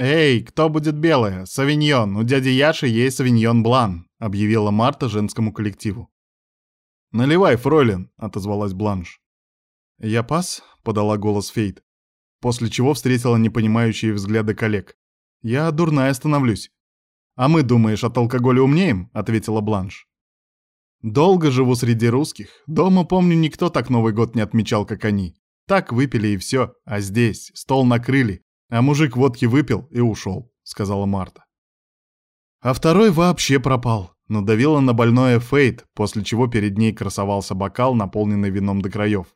«Эй, кто будет белая? Савиньон, у дяди Яши есть савиньон Блан», — объявила Марта женскому коллективу. «Наливай, фройлен», — отозвалась Бланш. «Я пас», — подала голос Фейт, после чего встретила непонимающие взгляды коллег. «Я дурная становлюсь». «А мы, думаешь, от алкоголя умнеем?» — ответила Бланш. «Долго живу среди русских. Дома, помню, никто так Новый год не отмечал, как они. Так выпили и все, а здесь стол накрыли, а мужик водки выпил и ушел», — сказала Марта. А второй вообще пропал. Надавила на больное Фейт, после чего перед ней красовался бокал, наполненный вином до краев.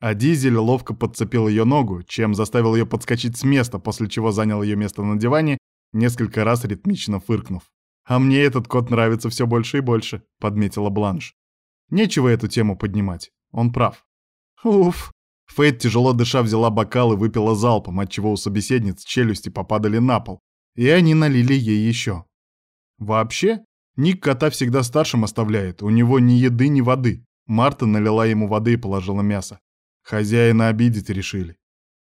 А Дизель ловко подцепил ее ногу, чем заставил ее подскочить с места, после чего занял ее место на диване, несколько раз ритмично фыркнув. «А мне этот кот нравится все больше и больше», — подметила Бланш. «Нечего эту тему поднимать. Он прав». «Уф!» Фейт, тяжело дыша, взяла бокал и выпила залпом, отчего у собеседниц челюсти попадали на пол, и они налили ей еще. Вообще, Ник кота всегда старшим оставляет, у него ни еды, ни воды. Марта налила ему воды и положила мясо. Хозяина обидеть решили.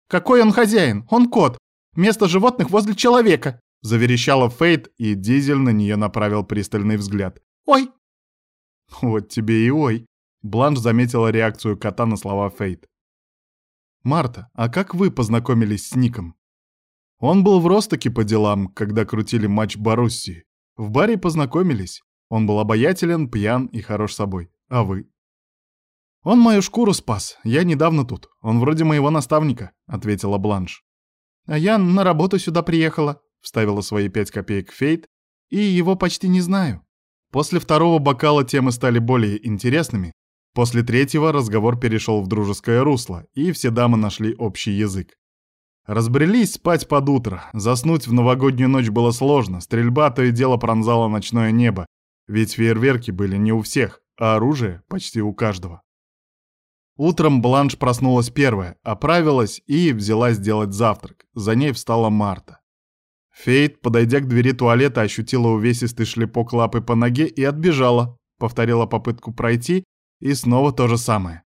«Какой он хозяин? Он кот! Место животных возле человека!» Заверещала Фейт, и Дизель на нее направил пристальный взгляд. «Ой!» «Вот тебе и ой!» Бланш заметила реакцию кота на слова Фейт. «Марта, а как вы познакомились с Ником?» Он был в Ростоке по делам, когда крутили матч Боруссии. В баре познакомились. Он был обаятелен, пьян и хорош собой. А вы? Он мою шкуру спас. Я недавно тут. Он вроде моего наставника, ответила Бланш. А я на работу сюда приехала, вставила свои пять копеек Фейт, и его почти не знаю. После второго бокала темы стали более интересными. После третьего разговор перешел в дружеское русло, и все дамы нашли общий язык. Разбрелись спать под утро. Заснуть в новогоднюю ночь было сложно. Стрельба то и дело пронзала ночное небо. Ведь фейерверки были не у всех, а оружие почти у каждого. Утром Бланш проснулась первая, оправилась и взялась делать завтрак. За ней встала Марта. Фейт, подойдя к двери туалета, ощутила увесистый шлепок лапы по ноге и отбежала. Повторила попытку пройти, и снова то же самое.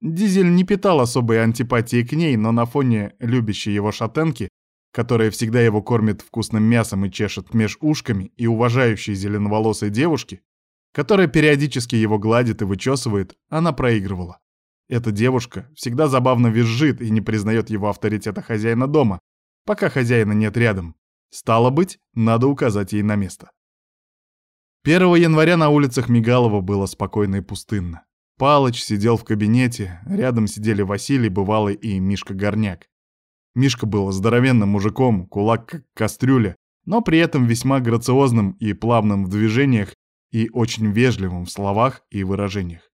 Дизель не питал особой антипатии к ней, но на фоне любящей его шатенки, которая всегда его кормит вкусным мясом и чешет меж ушками, и уважающей зеленоволосой девушки, которая периодически его гладит и вычесывает, она проигрывала. Эта девушка всегда забавно визжит и не признает его авторитета хозяина дома, пока хозяина нет рядом. Стало быть, надо указать ей на место. 1 января на улицах Мигалова было спокойно и пустынно. Палыч сидел в кабинете, рядом сидели Василий Бывалый и Мишка Горняк. Мишка был здоровенным мужиком, кулак как кастрюля, но при этом весьма грациозным и плавным в движениях и очень вежливым в словах и выражениях.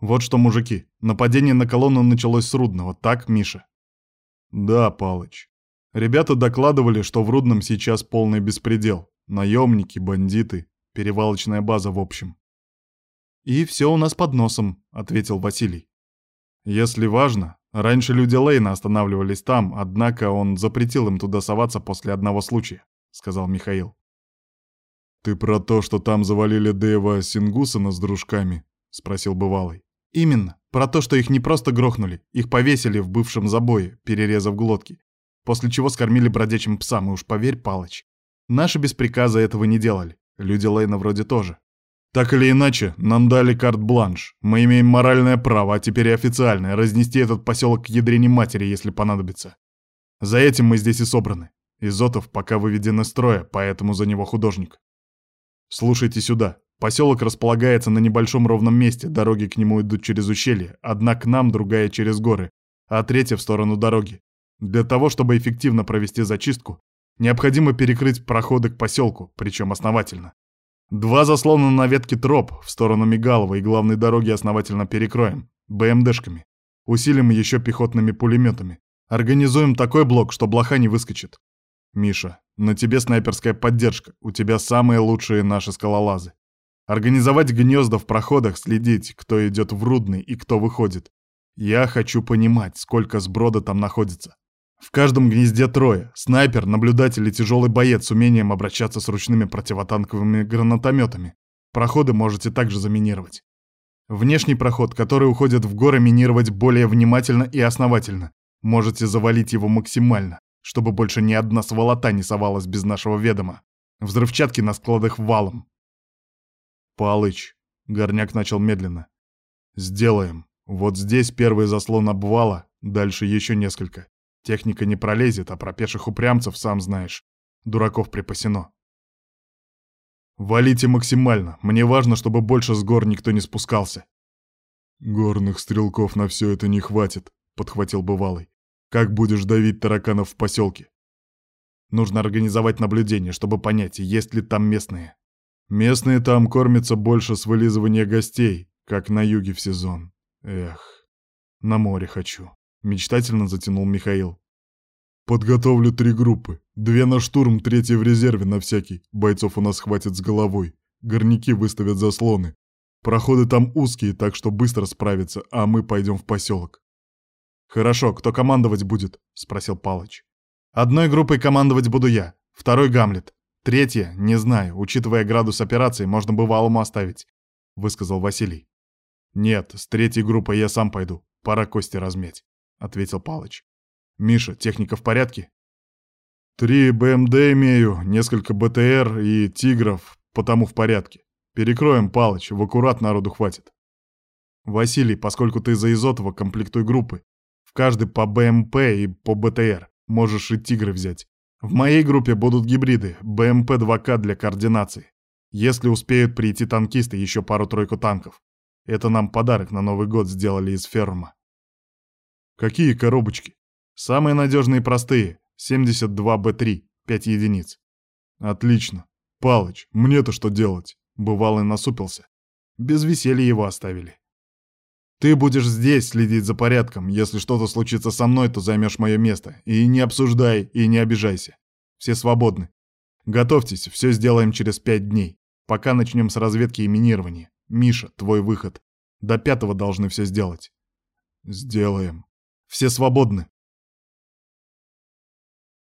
Вот что, мужики, нападение на колонну началось с Рудного, так, Миша? Да, Палыч. Ребята докладывали, что в Рудном сейчас полный беспредел. Наемники, бандиты, перевалочная база в общем. «И все у нас под носом», — ответил Василий. «Если важно, раньше люди Лейна останавливались там, однако он запретил им туда соваться после одного случая», — сказал Михаил. «Ты про то, что там завалили Дэйва Сингусона с дружками?» — спросил бывалый. «Именно. Про то, что их не просто грохнули, их повесили в бывшем забое, перерезав глотки, после чего скормили бродячим псам, и уж поверь, Палыч, наши без приказа этого не делали, люди Лейна вроде тоже. Так или иначе, нам дали карт-бланш. Мы имеем моральное право, а теперь и официальное, разнести этот поселок к ядрене матери, если понадобится. За этим мы здесь и собраны. Изотов пока выведен из строя, поэтому за него художник. Слушайте сюда. Поселок располагается на небольшом ровном месте, дороги к нему идут через ущелье, одна к нам, другая через горы, а третья в сторону дороги. Для того, чтобы эффективно провести зачистку, необходимо перекрыть проходы к поселку, причем основательно. Два заслона на ветке троп в сторону Мигалова и главной дороги основательно перекроем. БМДшками. Усилим еще пехотными пулеметами. Организуем такой блок, что блоха не выскочит. Миша, на тебе снайперская поддержка. У тебя самые лучшие наши скалолазы. Организовать гнезда в проходах, следить, кто идет в Рудный и кто выходит. Я хочу понимать, сколько сброда там находится. В каждом гнезде трое. Снайпер, наблюдатель и тяжелый боец с умением обращаться с ручными противотанковыми гранатометами. Проходы можете также заминировать. Внешний проход, который уходит в горы, минировать более внимательно и основательно. Можете завалить его максимально. чтобы больше ни одна сволота не совалась без нашего ведома. Взрывчатки на складах валом. Палыч, Горняк начал медленно. Сделаем. Вот здесь первый заслон обвала, дальше еще несколько. Техника не пролезет, а про пеших упрямцев, сам знаешь, дураков припасено. Валите максимально. Мне важно, чтобы больше с гор никто не спускался. Горных стрелков на все это не хватит, подхватил бывалый. Как будешь давить тараканов в поселке? Нужно организовать наблюдение, чтобы понять, есть ли там местные. Местные там кормятся больше с вылизывания гостей, как на юге в сезон. Эх, на море хочу. Мечтательно затянул Михаил. Подготовлю три группы. Две на штурм, третья в резерве на всякий. Бойцов у нас хватит с головой. Горняки выставят заслоны. Проходы там узкие, так что быстро справиться, а мы пойдем в поселок. «Хорошо, кто командовать будет?» — спросил Палыч. «Одной группой командовать буду я, второй — Гамлет. Третья — не знаю, учитывая градус операции, можно бывалому оставить», — высказал Василий. «Нет, с третьей группой я сам пойду, пора кости размять», — ответил Палыч. «Миша, техника в порядке?» «Три БМД имею, несколько БТР и тигров, потому в порядке. Перекроем, Палыч, в аккурат народу хватит». «Василий, поскольку ты за Изотова, комплектуй группы. В каждой по БМП и по БТР. Можешь и Тигры взять. В моей группе будут гибриды, БМП-2К для координации. Если успеют прийти танкисты, еще пару-тройку танков. Это нам подарок на Новый год сделали из ферма. Какие коробочки? Самые надежные и простые. 72Б3, 5 единиц. Отлично. Палыч, мне-то что делать? Бывалый насупился. Без веселья его оставили. Ты будешь здесь следить за порядком. Если что-то случится со мной, то займешь мое место. И не обсуждай, и не обижайся. Все свободны. Готовьтесь, все сделаем через пять дней. Пока начнем с разведки и минирования. Миша, твой выход. До пятого должны все сделать. Сделаем. Все свободны.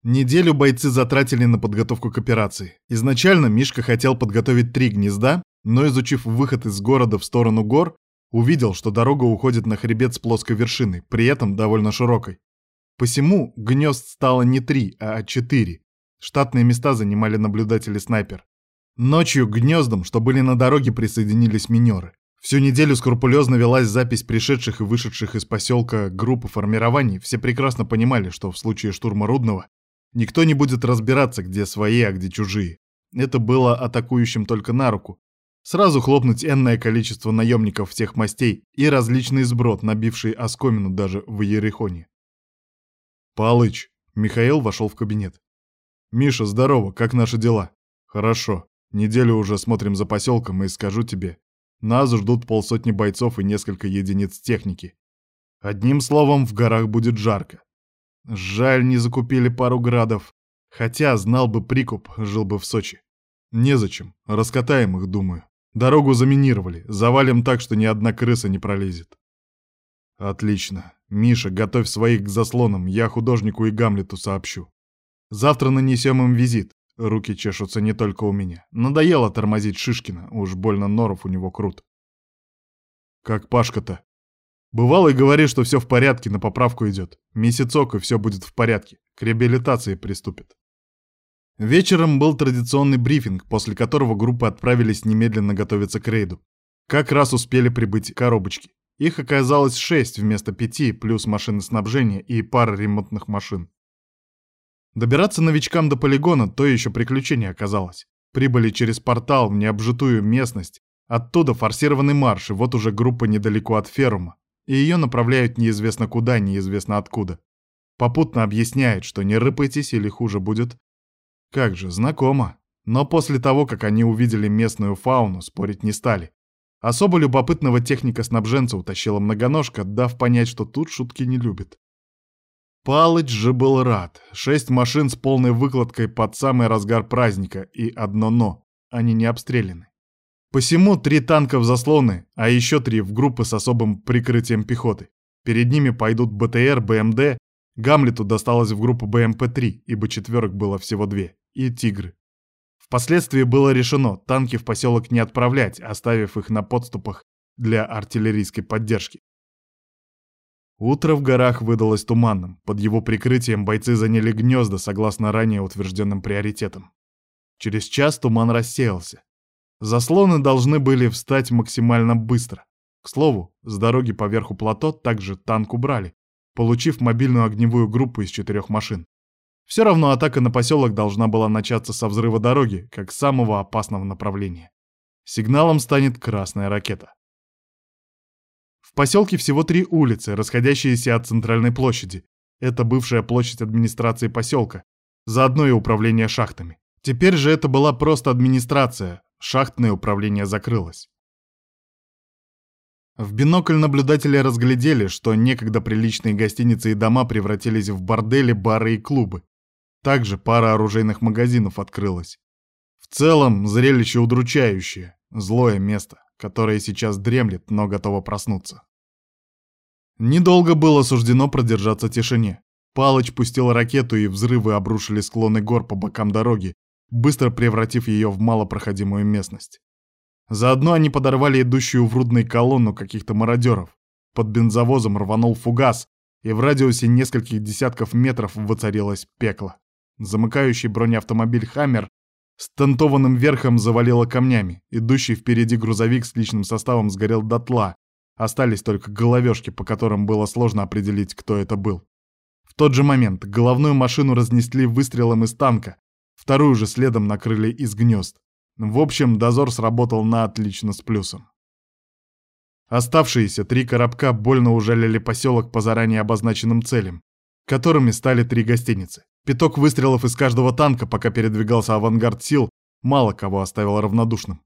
Неделю бойцы затратили на подготовку к операции. Изначально Мишка хотел подготовить три гнезда, но изучив выход из города в сторону гор, Увидел, что дорога уходит на хребет с плоской вершиной, при этом довольно широкой. Посему гнезд стало не три, а четыре. Штатные места занимали наблюдатели-снайпер. Ночью к гнездам, что были на дороге, присоединились минеры. Всю неделю скрупулезно велась запись пришедших и вышедших из поселка группы формирований. Все прекрасно понимали, что в случае штурма Рудного никто не будет разбираться, где свои, а где чужие. Это было атакующим только на руку, Сразу хлопнуть энное количество наемников всех мастей и различный сброд, набивший оскомину даже в Ерехоне. «Палыч!» — Михаил вошел в кабинет. «Миша, здорово, как наши дела?» «Хорошо. Неделю уже смотрим за поселком, и скажу тебе, нас ждут полсотни бойцов и несколько единиц техники. Одним словом, в горах будет жарко. Жаль, не закупили пару градов. Хотя, знал бы прикуп, жил бы в Сочи. Незачем, раскатаем их, думаю. Дорогу заминировали, завалим так, что ни одна крыса не пролезет. Отлично. Миша, готовь своих к заслонам, я художнику и Гамлету сообщу. Завтра нанесем им визит. Руки чешутся не только у меня. Надоело тормозить Шишкина, уж больно норов у него крут. Как Пашка-то? Бывало и говори, что все в порядке, на поправку идет. Месяцок, и все будет в порядке. К реабилитации приступит. Вечером был традиционный брифинг, после которого группы отправились немедленно готовиться к рейду. Как раз успели прибыть коробочки. Их оказалось шесть вместо пяти, плюс машины снабжения и пара ремонтных машин. Добираться новичкам до полигона то еще приключение оказалось. Прибыли через портал в необжитую местность, оттуда форсированный марш, и вот уже группа недалеко от ферума, и ее направляют неизвестно куда, неизвестно откуда. Попутно объясняют, что не рыпайтесь или хуже будет, как же, знакомо. Но после того, как они увидели местную фауну, спорить не стали. Особо любопытного техника-снабженца утащила многоножка, дав понять, что тут шутки не любит. Палыч же был рад. Шесть машин с полной выкладкой под самый разгар праздника и одно «но». Они не обстреляны. Посему три танка в заслоны, а еще три в группы с особым прикрытием пехоты. Перед ними пойдут БТР, БМД. Гамлету досталось в группу БМП-3, ибо четверок было всего две и «Тигры». Впоследствии было решено танки в поселок не отправлять, оставив их на подступах для артиллерийской поддержки. Утро в горах выдалось туманным. Под его прикрытием бойцы заняли гнезда согласно ранее утвержденным приоритетам. Через час туман рассеялся. Заслоны должны были встать максимально быстро. К слову, с дороги поверху плато также танк убрали, получив мобильную огневую группу из четырех машин. Все равно атака на поселок должна была начаться со взрыва дороги, как самого опасного направления. Сигналом станет красная ракета. Поселке всего три улицы, расходящиеся от центральной площади. Это бывшая площадь администрации поселка, заодно и управление шахтами. Теперь же это была просто администрация, шахтное управление закрылось. В бинокль наблюдатели разглядели, что некогда приличные гостиницы и дома превратились в бордели, бары и клубы. Также пара оружейных магазинов открылась. В целом, зрелище удручающее, злое место которое сейчас дремлет, но готово проснуться. Недолго было суждено продержаться тишине. Палыч пустил ракету, и взрывы обрушили склоны гор по бокам дороги, быстро превратив ее в малопроходимую местность. Заодно они подорвали идущую в рудной колонну каких-то мародеров. Под бензовозом рванул фугас, и в радиусе нескольких десятков метров воцарилось пекло. Замыкающий бронеавтомобиль «Хаммер» С тентованным верхом завалило камнями. Идущий впереди грузовик с личным составом сгорел дотла. Остались только головешки, по которым было сложно определить, кто это был. В тот же момент головную машину разнесли выстрелом из танка, вторую же следом накрыли из гнезд. В общем, дозор сработал на отлично с плюсом. Оставшиеся три коробка больно ужалили поселок по заранее обозначенным целям, которыми стали три гостиницы. Пяток выстрелов из каждого танка, пока передвигался авангард сил, мало кого оставил равнодушным.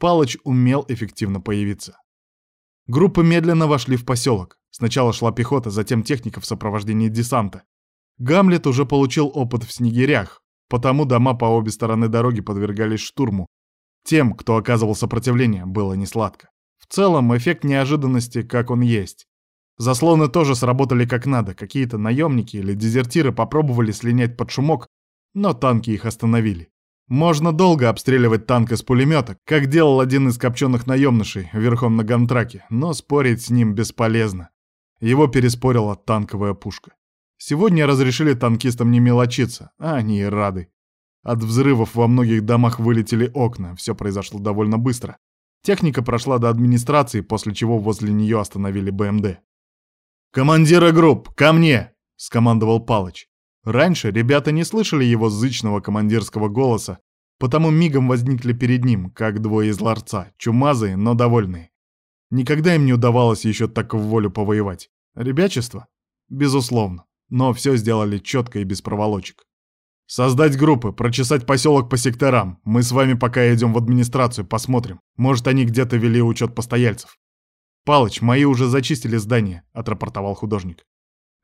Палыч умел эффективно появиться. Группы медленно вошли в поселок. Сначала шла пехота, затем техника в сопровождении десанта. Гамлет уже получил опыт в снегирях, потому дома по обе стороны дороги подвергались штурму. Тем, кто оказывал сопротивление, было несладко. В целом, эффект неожиданности, как он есть. Заслоны тоже сработали как надо. Какие-то наемники или дезертиры попробовали слинять под шумок, но танки их остановили. Можно долго обстреливать танк из пулемета, как делал один из копченых наемнышей верхом на гантраке, но спорить с ним бесполезно. Его переспорила танковая пушка. Сегодня разрешили танкистам не мелочиться, а они и рады. От взрывов во многих домах вылетели окна, все произошло довольно быстро. Техника прошла до администрации, после чего возле нее остановили БМД. «Командира групп, ко мне!» — скомандовал Палыч. Раньше ребята не слышали его зычного командирского голоса, потому мигом возникли перед ним, как двое из ларца, чумазые, но довольные. Никогда им не удавалось еще так в волю повоевать. Ребячество? Безусловно. Но все сделали четко и без проволочек. Создать группы, прочесать поселок по секторам. Мы с вами пока идем в администрацию, посмотрим. Может, они где-то вели учет постояльцев. «Палыч, мои уже зачистили здание», — отрапортовал художник.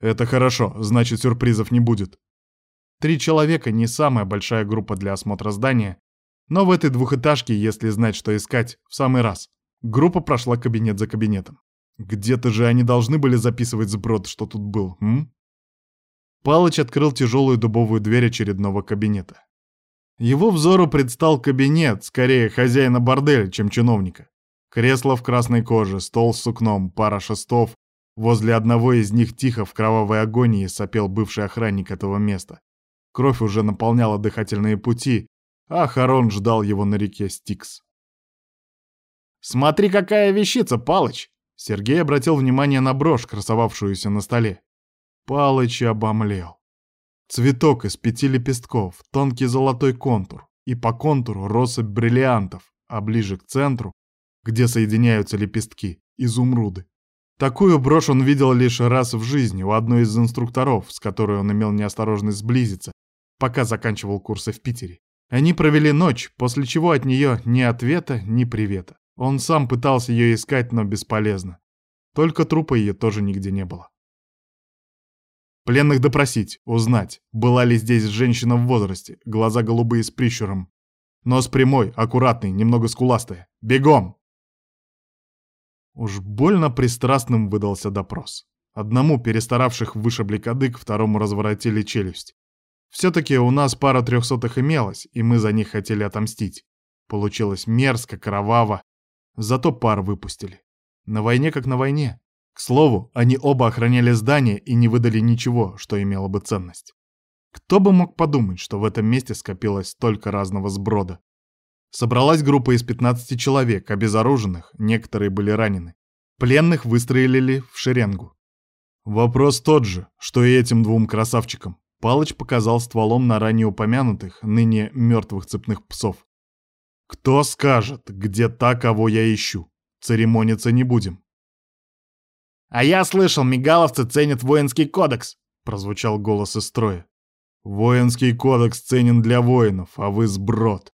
«Это хорошо, значит, сюрпризов не будет». Три человека — не самая большая группа для осмотра здания, но в этой двухэтажке, если знать, что искать, в самый раз. Группа прошла кабинет за кабинетом. Где-то же они должны были записывать сброд, что тут был, м? Палыч открыл тяжелую дубовую дверь очередного кабинета. Его взору предстал кабинет, скорее хозяина борделя, чем чиновника. Кресло в красной коже, стол с сукном, пара шестов. Возле одного из них тихо в кровавой агонии сопел бывший охранник этого места. Кровь уже наполняла дыхательные пути, а Харон ждал его на реке Стикс. «Смотри, какая вещица, Палыч!» Сергей обратил внимание на брошь, красовавшуюся на столе. Палыч обомлел. Цветок из пяти лепестков, тонкий золотой контур, и по контуру россыпь бриллиантов, а ближе к центру где соединяются лепестки, изумруды. Такую брошь он видел лишь раз в жизни у одной из инструкторов, с которой он имел неосторожность сблизиться, пока заканчивал курсы в Питере. Они провели ночь, после чего от нее ни ответа, ни привета. Он сам пытался ее искать, но бесполезно. Только трупа ее тоже нигде не было. Пленных допросить, узнать, была ли здесь женщина в возрасте, глаза голубые с прищуром. Нос прямой, аккуратный, немного скуластая. Бегом! Уж больно пристрастным выдался допрос. Одному перестаравших вышибли кадык, второму разворотили челюсть. Все-таки у нас пара трехсотых имелась, и мы за них хотели отомстить. Получилось мерзко, кроваво. Зато пар выпустили. На войне как на войне. К слову, они оба охраняли здание и не выдали ничего, что имело бы ценность. Кто бы мог подумать, что в этом месте скопилось столько разного сброда. Собралась группа из 15 человек, обезоруженных, некоторые были ранены. Пленных выстроили в шеренгу. Вопрос тот же, что и этим двум красавчикам. Палыч показал стволом на ранее упомянутых, ныне мертвых цепных псов. «Кто скажет, где та, кого я ищу? Церемониться не будем. «А я слышал, мигаловцы ценят воинский кодекс», — прозвучал голос из строя. «Воинский кодекс ценен для воинов, а вы сброд.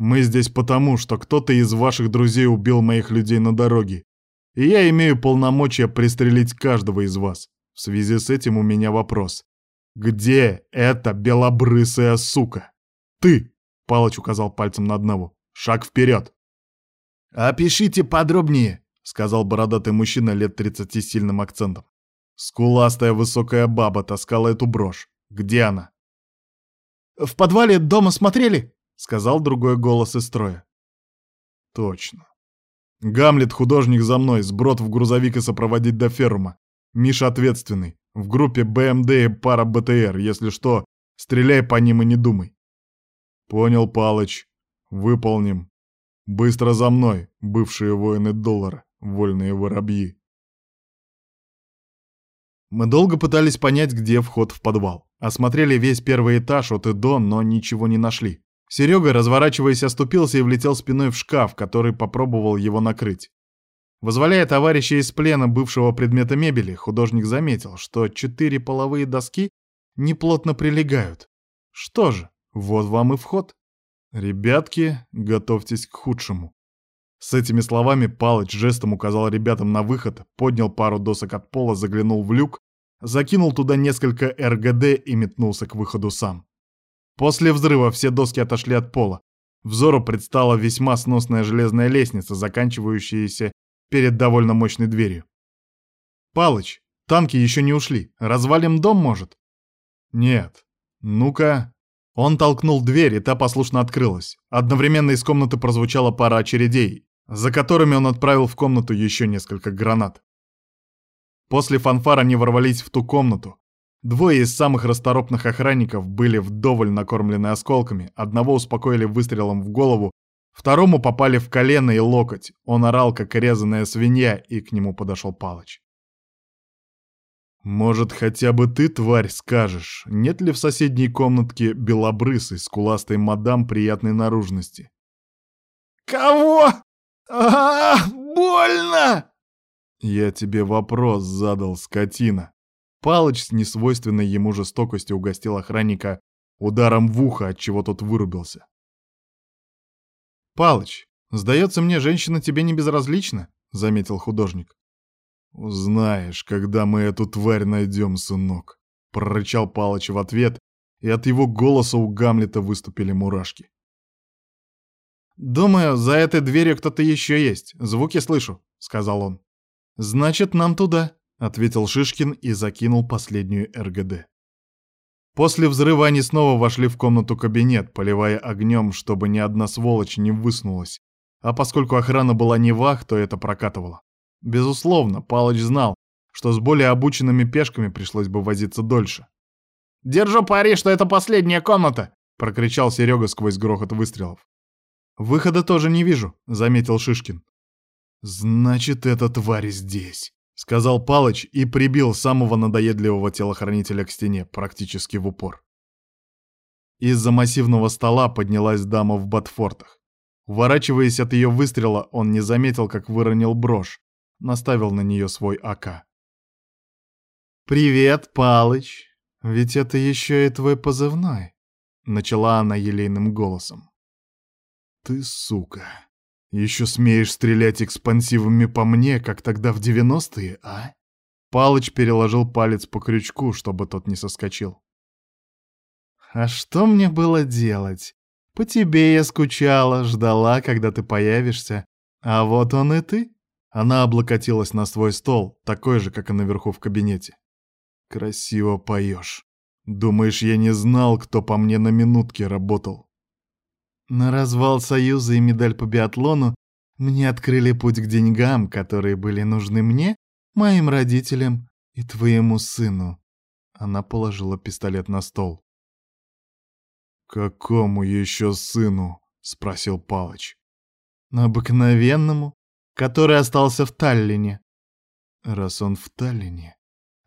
Мы здесь потому, что кто-то из ваших друзей убил моих людей на дороге, и я имею полномочия пристрелить каждого из вас. В связи с этим у меня вопрос. Где эта белобрысая сука? Ты!» — Палыч указал пальцем на одного. «Шаг вперед!» «Опишите подробнее», — сказал бородатый мужчина лет тридцати с сильным акцентом. Скуластая высокая баба таскала эту брошь. Где она? «В подвале дома смотрели?» — сказал другой голос из строя. «Точно. Гамлет, художник за мной, сброд в грузовик и сопроводить до ферма. Миша ответственный. В группе БМД и пара БТР. Если что, стреляй по ним и не думай». «Понял, Палыч. Выполним. Быстро за мной, бывшие воины доллара» вольные воробьи. Мы долго пытались понять, где вход в подвал. Осмотрели весь первый этаж от и до, но ничего не нашли. Серега, разворачиваясь, оступился и влетел спиной в шкаф, который попробовал его накрыть. Возволяя товарища из плена бывшего предмета мебели, художник заметил, что четыре половые доски неплотно прилегают. Что же, вот вам и вход. Ребятки, готовьтесь к худшему. С этими словами Палыч жестом указал ребятам на выход, поднял пару досок от пола, заглянул в люк, закинул туда несколько РГД и метнулся к выходу сам. После взрыва все доски отошли от пола. Взору предстала весьма сносная железная лестница, заканчивающаяся перед довольно мощной дверью. «Палыч, танки еще не ушли. Развалим дом, может?» «Нет. Ну-ка...» Он толкнул дверь, и та послушно открылась. Одновременно из комнаты прозвучала пара очередей, за которыми он отправил в комнату еще несколько гранат. После фанфар они ворвались в ту комнату. Двое из самых расторопных охранников были вдоволь накормлены осколками, одного успокоили выстрелом в голову, второму попали в колено и локоть. Он орал, как резаная свинья, и к нему подошел Палыч. «Может, хотя бы ты, тварь, скажешь, нет ли в соседней комнатке белобрысой, скуластой мадам приятной наружности?» «Кого?» а, -а, -а больно!» «Я тебе вопрос задал, скотина». Палыч с несвойственной ему жестокостью угостил охранника ударом в ухо, от чего тот вырубился. «Палыч, сдается мне, женщина тебе не безразлична», — заметил художник. «Узнаешь, когда мы эту тварь найдем, сынок», — прорычал Палыч в ответ, и от его голоса у Гамлета выступили мурашки. «Думаю, за этой дверью кто-то еще есть. Звуки слышу», — сказал он. «Значит, нам туда», — ответил Шишкин и закинул последнюю РГД. После взрыва они снова вошли в комнату-кабинет, поливая огнем, чтобы ни одна сволочь не высунулась. А поскольку охрана была не вах, то это прокатывало. Безусловно, Палыч знал, что с более обученными пешками пришлось бы возиться дольше. «Держу пари, что это последняя комната!» — прокричал Серега сквозь грохот выстрелов. «Выхода тоже не вижу», — заметил Шишкин. «Значит, эта тварь здесь», — сказал Палыч и прибил самого надоедливого телохранителя к стене, практически в упор. Из-за массивного стола поднялась дама в ботфортах. Уворачиваясь от ее выстрела, он не заметил, как выронил брошь, наставил на нее свой АК. «Привет, Палыч! Ведь это еще и твой позывной», — начала она елейным голосом. «Ты сука! Еще смеешь стрелять экспансивами по мне, как тогда в девяностые, а?» Палыч переложил палец по крючку, чтобы тот не соскочил. «А что мне было делать? По тебе я скучала, ждала, когда ты появишься. А вот он и ты». Она облокотилась на свой стол, такой же, как и наверху в кабинете. «Красиво поешь. Думаешь, я не знал, кто по мне на минутке работал?» На развал Союза и медаль по биатлону мне открыли путь к деньгам, которые были нужны мне моим родителям и твоему сыну». Она положила пистолет на стол. «Какому еще сыну?» — спросил Палыч. «Обыкновенному, который остался в Таллине». «Раз он в Таллине,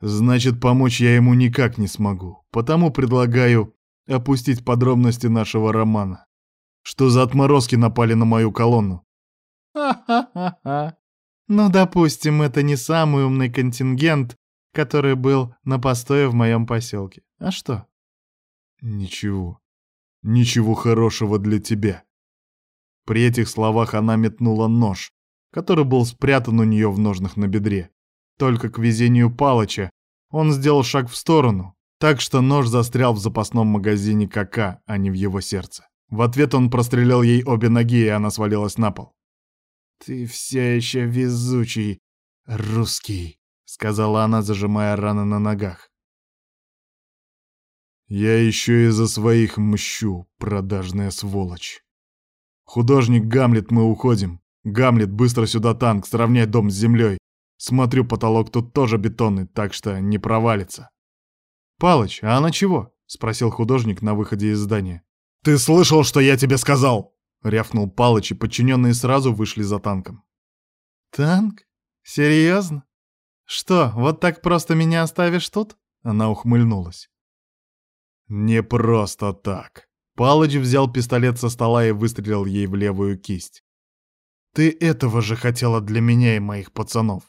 значит, помочь я ему никак не смогу, потому предлагаю опустить подробности нашего романа. Что за отморозки напали на мою колонну?» «Ха-ха-ха-ха! Ну, допустим, это не самый умный контингент, который был на постое в моем поселке. А что?» «Ничего. Ничего хорошего для тебя». При этих словах она метнула нож, который был спрятан у нее в ножнах на бедре. Только к везению Палыча он сделал шаг в сторону, так что нож застрял в запасном магазине КК, а не в его сердце. В ответ он прострелил ей обе ноги, и она свалилась на пол. «Ты все еще везучий, русский», — сказала она, зажимая раны на ногах. «Я еще и за своих мщу, продажная сволочь. Художник Гамлет, мы уходим. Гамлет, быстро сюда танк, сравняй дом с землей. Смотрю, потолок тут тоже бетонный, так что не провалится». «Палыч, а она чего?» — спросил художник на выходе из здания. «Ты слышал, что я тебе сказал?» — рявкнул Палыч, и подчиненные сразу вышли за танком. «Танк? Серьезно? Что, вот так просто меня оставишь тут?» Она ухмыльнулась. «Не просто так». Палыч взял пистолет со стола и выстрелил ей в левую кисть. «Ты этого же хотела для меня и моих пацанов.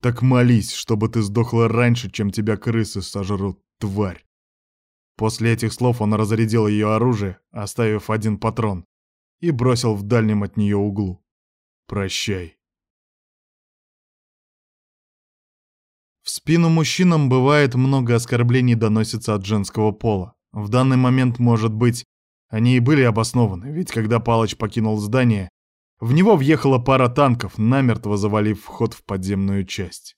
Так молись, чтобы ты сдохла раньше, чем тебя крысы сожрут, тварь». После этих слов он разрядил ее оружие, оставив один патрон, и бросил в дальнем от нее углу. «Прощай». В спину мужчинам бывает много оскорблений доносится от женского пола. В данный момент, может быть, они и были обоснованы, ведь когда Палыч покинул здание, в него въехала пара танков, намертво завалив вход в подземную часть.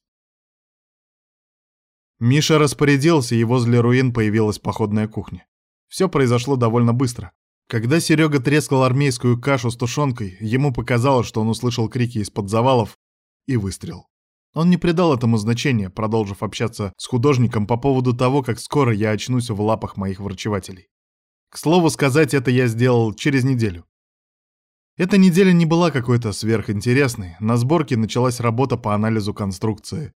Миша распорядился, и возле руин появилась походная кухня. Все произошло довольно быстро. Когда Серега трескал армейскую кашу с тушенкой, ему показалось, что он услышал крики из-под завалов и выстрел. Он не придал этому значения, продолжив общаться с художником по поводу того, как скоро я очнусь в лапах моих врачевателей. К слову сказать, это я сделал через неделю. Эта неделя не была какой-то сверхинтересной. На сборке началась работа по анализу конструкции.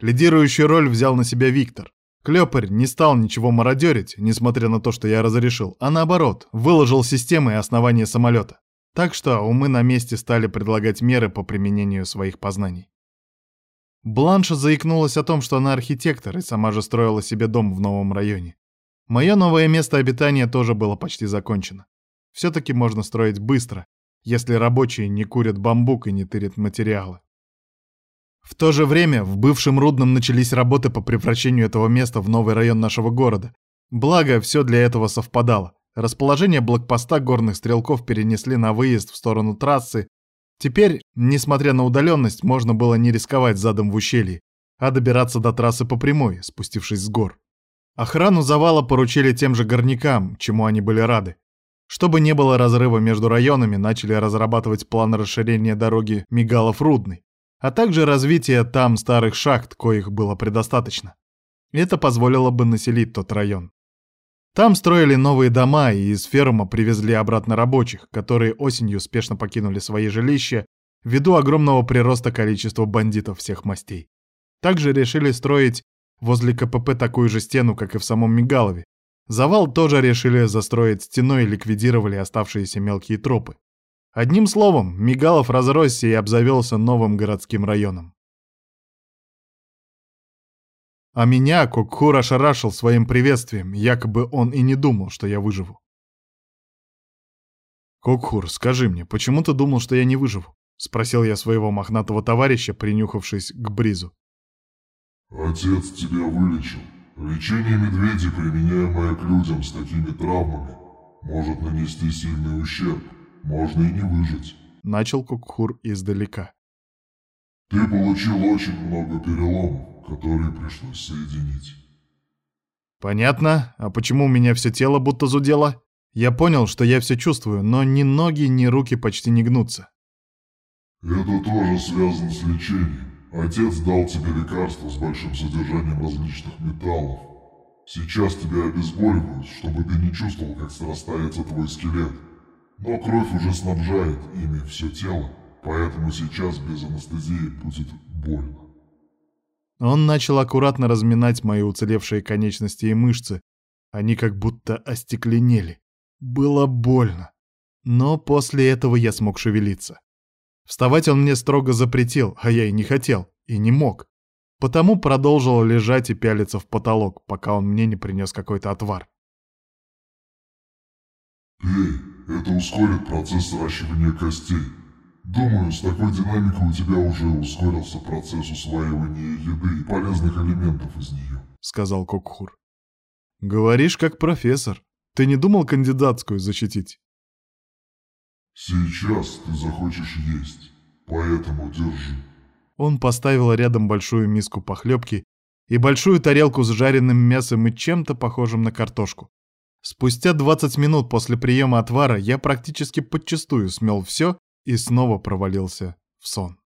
Лидирующую роль взял на себя Виктор. Клёпарь не стал ничего мародерить, несмотря на то, что я разрешил, а наоборот, выложил системы и основания самолета. Так что умы на месте стали предлагать меры по применению своих познаний. Бланша заикнулась о том, что она архитектор и сама же строила себе дом в новом районе. Мое новое место обитания тоже было почти закончено. Все-таки можно строить быстро, если рабочие не курят бамбук и не тырят материалы. В то же время в бывшем Рудном начались работы по превращению этого места в новый район нашего города. Благо, все для этого совпадало. Расположение блокпоста горных стрелков перенесли на выезд в сторону трассы. Теперь, несмотря на удаленность, можно было не рисковать задом в ущелье, а добираться до трассы по прямой, спустившись с гор. Охрану завала поручили тем же горнякам, чему они были рады. Чтобы не было разрыва между районами, начали разрабатывать план расширения дороги Мигалов-Рудный а также развитие там старых шахт, коих было предостаточно. Это позволило бы населить тот район. Там строили новые дома и из ферма привезли обратно рабочих, которые осенью спешно покинули свои жилища ввиду огромного прироста количества бандитов всех мастей. Также решили строить возле КПП такую же стену, как и в самом Мигалове. Завал тоже решили застроить стеной и ликвидировали оставшиеся мелкие тропы. Одним словом, Мигалов разросся и обзавелся новым городским районом. А меня Кокхур ошарашил своим приветствием, якобы он и не думал, что я выживу. «Кокхур, скажи мне, почему ты думал, что я не выживу?» — спросил я своего мохнатого товарища, принюхавшись к Бризу. «Отец тебя вылечил. Лечение медведей, применяемое к людям с такими травмами, может нанести сильный ущерб можно и не выжить. Начал Кукхур издалека. Ты получил очень много переломов, которые пришлось соединить. Понятно. А почему у меня все тело будто зудело? Я понял, что я все чувствую, но ни ноги, ни руки почти не гнутся. Это тоже связано с лечением. отец дал тебе лекарство с большим содержанием различных металлов. Сейчас тебя обезболивают, чтобы ты не чувствовал, как срастается твой скелет. Но кровь уже снабжает ими все тело, поэтому сейчас без анестезии будет больно. Он начал аккуратно разминать мои уцелевшие конечности и мышцы. Они как будто остекленели. Было больно. Но после этого я смог шевелиться. Вставать он мне строго запретил, а я и не хотел, и не мог. Потому продолжил лежать и пялиться в потолок, пока он мне не принес какой-то отвар. «Пей, это ускорит процесс сращивания костей. Думаю, с такой динамикой у тебя уже ускорился процесс усваивания еды и полезных элементов из нее», — сказал Кокхур. «Говоришь, как профессор. Ты не думал кандидатскую защитить?» «Сейчас ты захочешь есть, поэтому держи». Он поставил рядом большую миску похлебки и большую тарелку с жареным мясом и чем-то похожим на картошку. Спустя 20 минут после приема отвара я практически подчистую смел все и снова провалился в сон.